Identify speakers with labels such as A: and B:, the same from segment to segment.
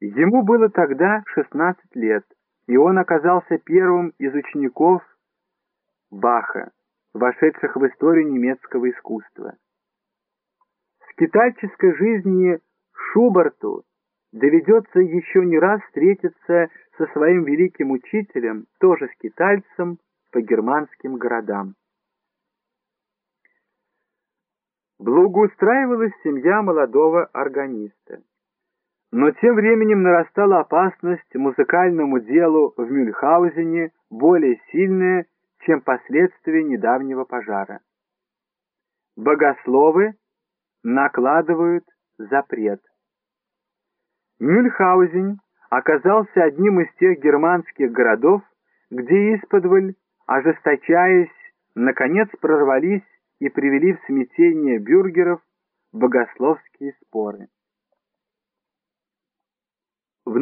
A: Ему было тогда 16 лет, и он оказался первым из учеников Баха, вошедших в историю немецкого искусства. В скитальческой жизни Шуберту доведется еще не раз встретиться со своим великим учителем, тоже скитальцем, по германским городам. Благоустраивалась семья молодого органиста. Но тем временем нарастала опасность музыкальному делу в Мюльхаузене более сильная, чем последствия недавнего пожара. Богословы накладывают запрет. Мюльхаузен оказался одним из тех германских городов, где исподволь, ожесточаясь, наконец прорвались и привели в смятение бюргеров богословские споры.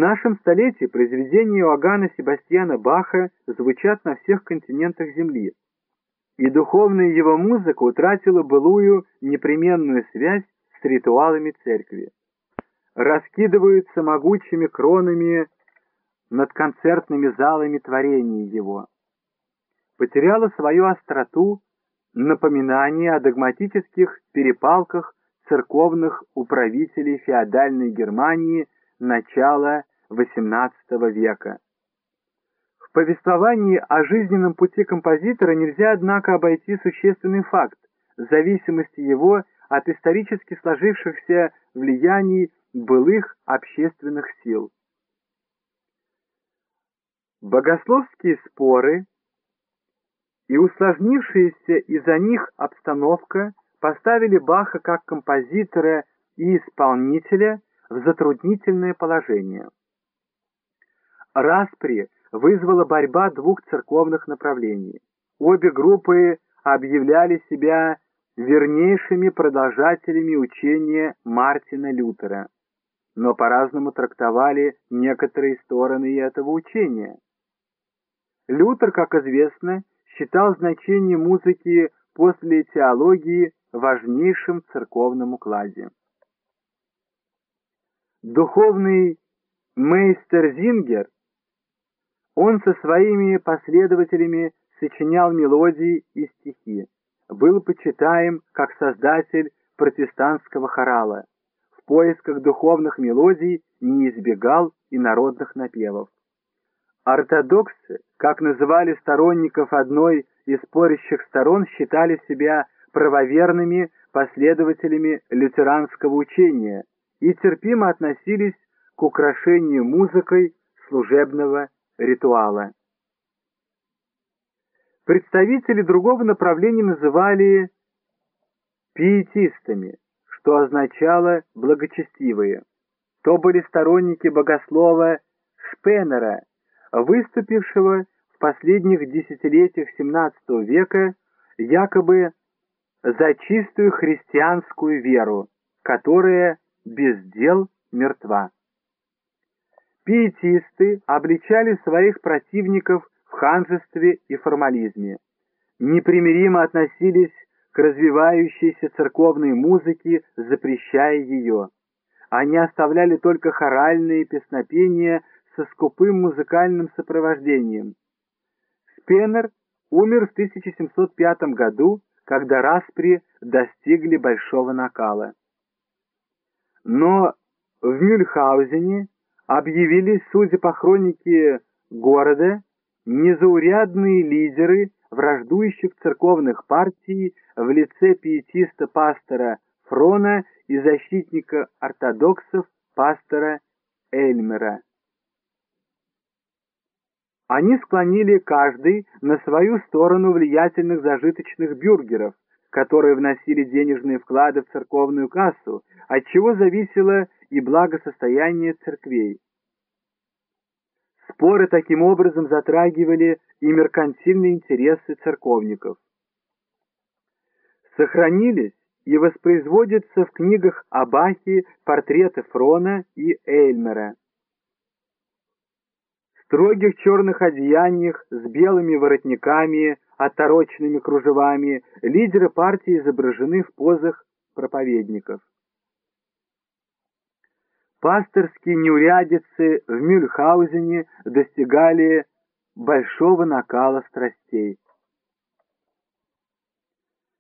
A: Нашем столетии произведения Иоганна Себастьяна Баха звучат на всех континентах Земли, и духовная его музыка утратила былую непременную связь с ритуалами церкви. Раскидываются могучими кронами над концертными залами творения его. Потеряла свою остроту напоминание о догматических перепалках церковных управителей феодальной Германии – начала XVIII века. В повествовании о жизненном пути композитора нельзя, однако, обойти существенный факт зависимости его от исторически сложившихся влияний былых общественных сил. Богословские споры и усложнившаяся из-за них обстановка поставили Баха как композитора и исполнителя в затруднительное положение. Распри вызвала борьба двух церковных направлений. Обе группы объявляли себя вернейшими продолжателями учения Мартина Лютера, но по-разному трактовали некоторые стороны этого учения. Лютер, как известно, считал значение музыки после теологии важнейшим в церковном укладе. Духовный мейстер Зингер, он со своими последователями сочинял мелодии и стихи, был почитаем как создатель протестантского хорала, в поисках духовных мелодий не избегал и народных напевов. Ортодоксы, как называли сторонников одной из спорящих сторон, считали себя правоверными последователями лютеранского учения – и терпимо относились к украшению музыкой служебного ритуала. Представители другого направления называли пиетистами, что означало благочестивые. То были сторонники богослова Шпеннера, выступившего в последних десятилетиях XVII века якобы за чистую христианскую веру, которая без дел мертва. Пиетисты обличали своих противников в ханжестве и формализме, непримиримо относились к развивающейся церковной музыке, запрещая ее. Они оставляли только хоральные песнопения со скупым музыкальным сопровождением. Спеннер умер в 1705 году, когда распри достигли большого накала. Но в Мюльхаузене объявились, судя по хронике города, незаурядные лидеры враждующих церковных партий в лице пиетиста-пастора Фрона и защитника ортодоксов пастора Эльмера. Они склонили каждый на свою сторону влиятельных зажиточных бюргеров, которые вносили денежные вклады в церковную кассу, от чего зависело и благосостояние церквей. Споры таким образом затрагивали и меркантильные интересы церковников. Сохранились и воспроизводятся в книгах Абахи портреты Фрона и Эльмера. В строгих черных одеяниях с белыми воротниками отороченными кружевами, лидеры партии изображены в позах проповедников. Пасторские неурядицы в Мюльхаузене достигали большого накала страстей.